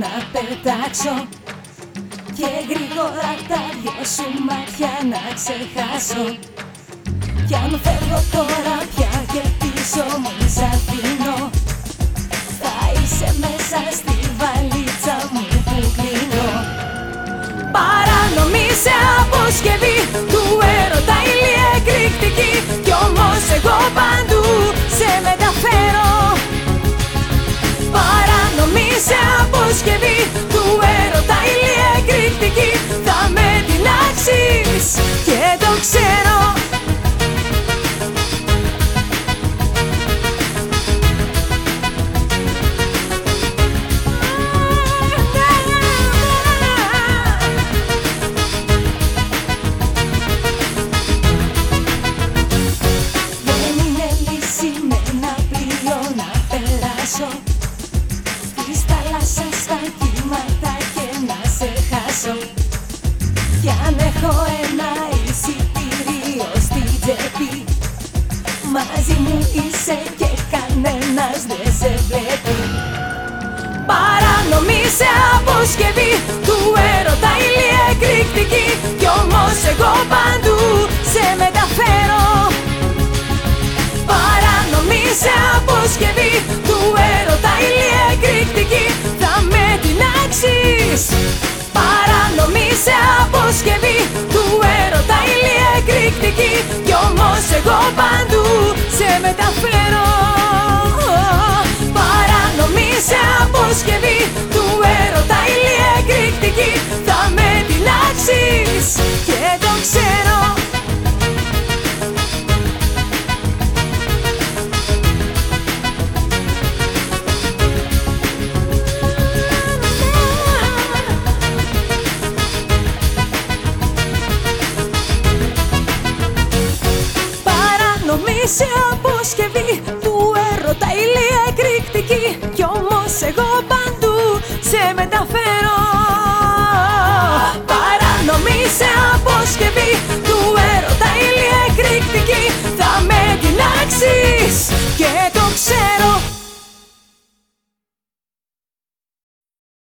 να πετάξω Και γρήγορα τα δυο σου μάτια να ξεχάσω. Κι αν φεύγω τώρα πια και πίσω μου σ' αφήνω περάσω Της θάλασσας στα κύματα και να σε χάσω. Κι αν έχω ένα εισιτήριο στην τσέπη Μαζί μου είσαι και κανένας δεν σε βλέπει. Παρανομή σε αποσκευή του έρωτα ηλία εκρηκτική Κι όμως εγώ παντού σε μεταφέρω. Παρανομή σε αποσκευή εκρηκτική Κι όμως εγώ παντού σε μεταφέρω. Παρανομή σε αποσκευή σε αποσκευή του έρωτα ηλία εκρηκτική Κι όμως εγώ παντού σε μεταφέρω